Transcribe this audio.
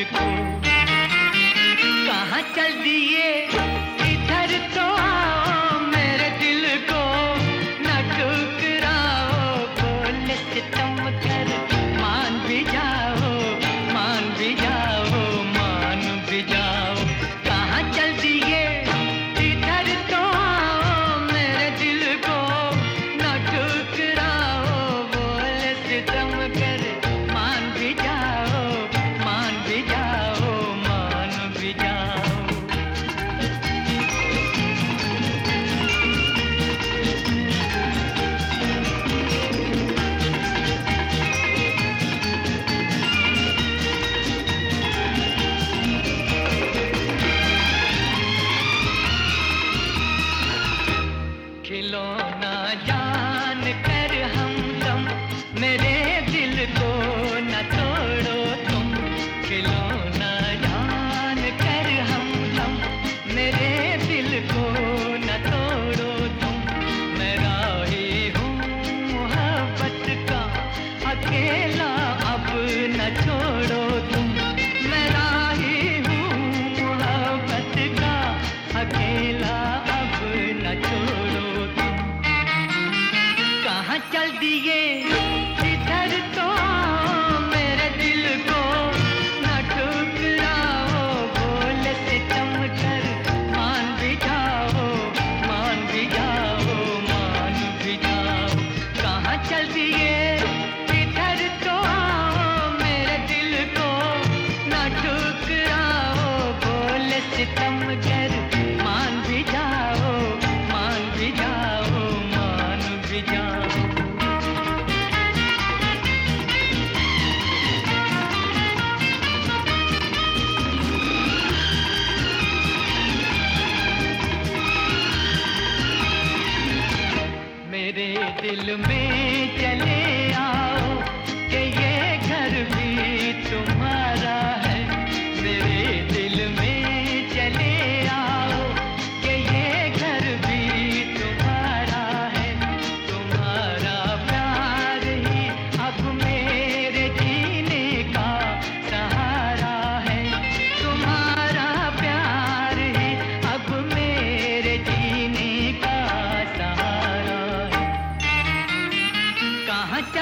मुझको कहाँ चल दिए? इधर तो आओ मेरे दिल को। न ठुकराओ बोल দিয়ে दिल में चले